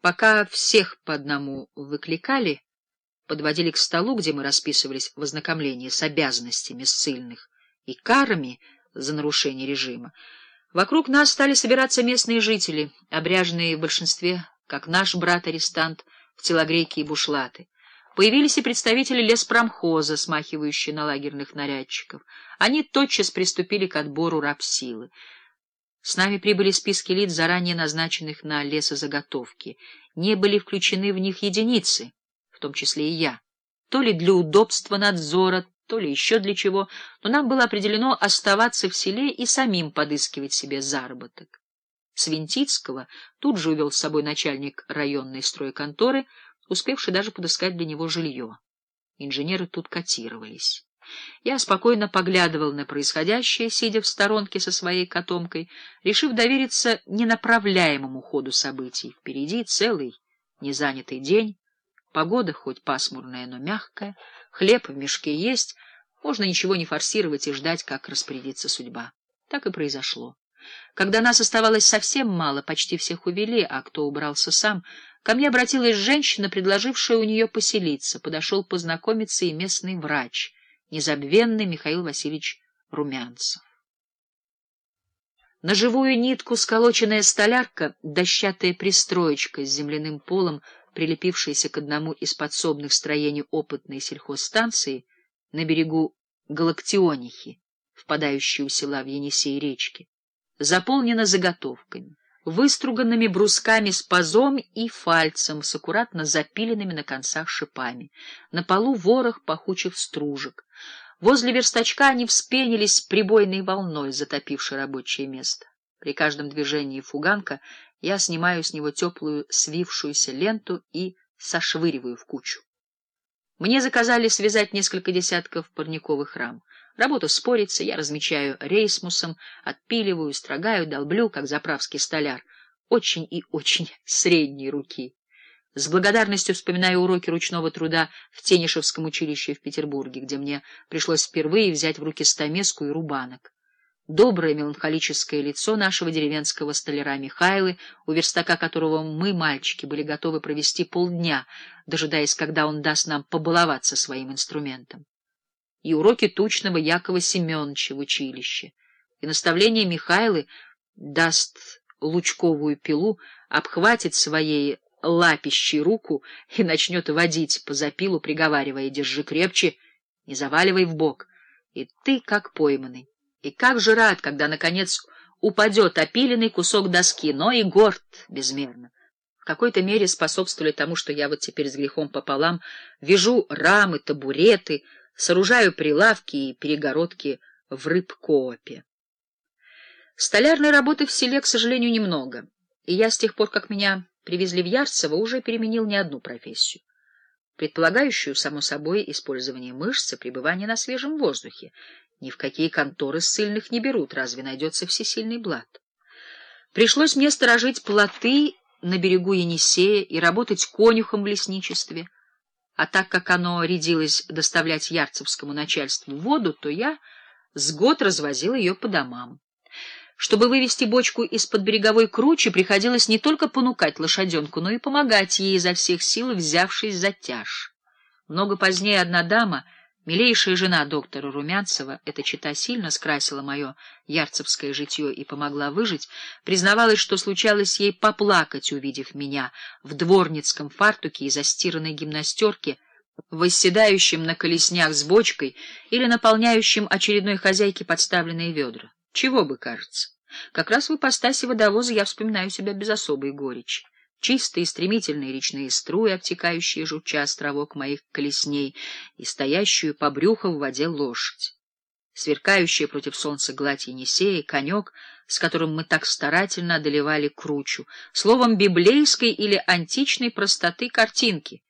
Пока всех по одному выкликали, подводили к столу, где мы расписывались в ознакомлении с обязанностями ссыльных и карами за нарушение режима, вокруг нас стали собираться местные жители, обряженные в большинстве, как наш брат-арестант, в телогрейки и бушлаты. Появились и представители леспромхоза, смахивающие на лагерных нарядчиков. Они тотчас приступили к отбору рабсилы. С нами прибыли списки лиц, заранее назначенных на лесозаготовки. Не были включены в них единицы, в том числе и я. То ли для удобства надзора, то ли еще для чего, но нам было определено оставаться в селе и самим подыскивать себе заработок. Свинтицкого тут же увел с собой начальник районной стройконторы, успевший даже подыскать для него жилье. Инженеры тут котировались. Я спокойно поглядывал на происходящее, сидя в сторонке со своей котомкой, решив довериться ненаправляемому ходу событий. Впереди целый незанятый день, погода хоть пасмурная, но мягкая, хлеб в мешке есть, можно ничего не форсировать и ждать, как распорядится судьба. Так и произошло. Когда нас оставалось совсем мало, почти всех увели, а кто убрался сам, ко мне обратилась женщина, предложившая у нее поселиться. Подошел познакомиться и местный врач — незабвенный Михаил Васильевич Румянцев. На живую нитку сколоченная столярка, дощатая пристроечка с земляным полом, прилепившаяся к одному из подсобных строений опытной сельхозстанции на берегу Галактионихи, впадающей у села в Енисей речки, заполнена заготовками, выструганными брусками с пазом и фальцем с аккуратно запиленными на концах шипами. На полу ворох пахучих стружек. Возле верстачка они вспенились прибойной волной, затопившей рабочее место. При каждом движении фуганка я снимаю с него теплую свившуюся ленту и сошвыриваю в кучу. Мне заказали связать несколько десятков парниковых рам. Работа спорится, я размечаю рейсмусом, отпиливаю, строгаю, долблю, как заправский столяр. Очень и очень средней руки. С благодарностью вспоминаю уроки ручного труда в Тенишевском училище в Петербурге, где мне пришлось впервые взять в руки стамеску и рубанок. Доброе меланхолическое лицо нашего деревенского столяра Михайлы, у верстака которого мы, мальчики, были готовы провести полдня, дожидаясь, когда он даст нам побаловаться своим инструментом. И уроки тучного Якова Семеновича в училище, и наставление Михайлы даст лучковую пилу, обхватит своей лапищей руку и начнет водить по запилу, приговаривая «держи крепче, не заваливай в бок». И ты как пойманный. И как же рад, когда, наконец, упадет опиленный кусок доски, но и горд безмерно. В какой-то мере способствовали тому, что я вот теперь с грехом пополам вяжу рамы, табуреты, сооружаю прилавки и перегородки в рыбкоопе. Столярной работы в селе, к сожалению, немного, и я с тех пор, как меня привезли в Ярцево, уже переменил не одну профессию, предполагающую, само собой, использование мышц и пребывание на свежем воздухе. Ни в какие конторы ссыльных не берут, разве найдется всесильный блат. Пришлось мне сторожить плоты на берегу Енисея и работать конюхом в лесничестве. А так как оно рядилось доставлять ярцевскому начальству воду, то я с год развозил ее по домам. Чтобы вывести бочку из-под береговой кручи, приходилось не только понукать лошаденку, но и помогать ей изо всех сил, взявшись за тяж. Много позднее одна дама, милейшая жена доктора Румянцева, эта чита сильно скрасила мое ярцевское житье и помогла выжить, признавалась, что случалось ей поплакать, увидев меня в дворницком фартуке и застиранной гимнастерке, восседающим на колеснях с бочкой или наполняющим очередной хозяйке подставленные ведра. Чего бы, кажется. Как раз в ипостаси водовоза я вспоминаю себя без особой горечи. Чистые стремительные речные струи, обтекающие журча островок моих колесней, и стоящую по брюху в воде лошадь. Сверкающая против солнца гладь Енисея, конек, с которым мы так старательно одолевали кручу, словом, библейской или античной простоты картинки —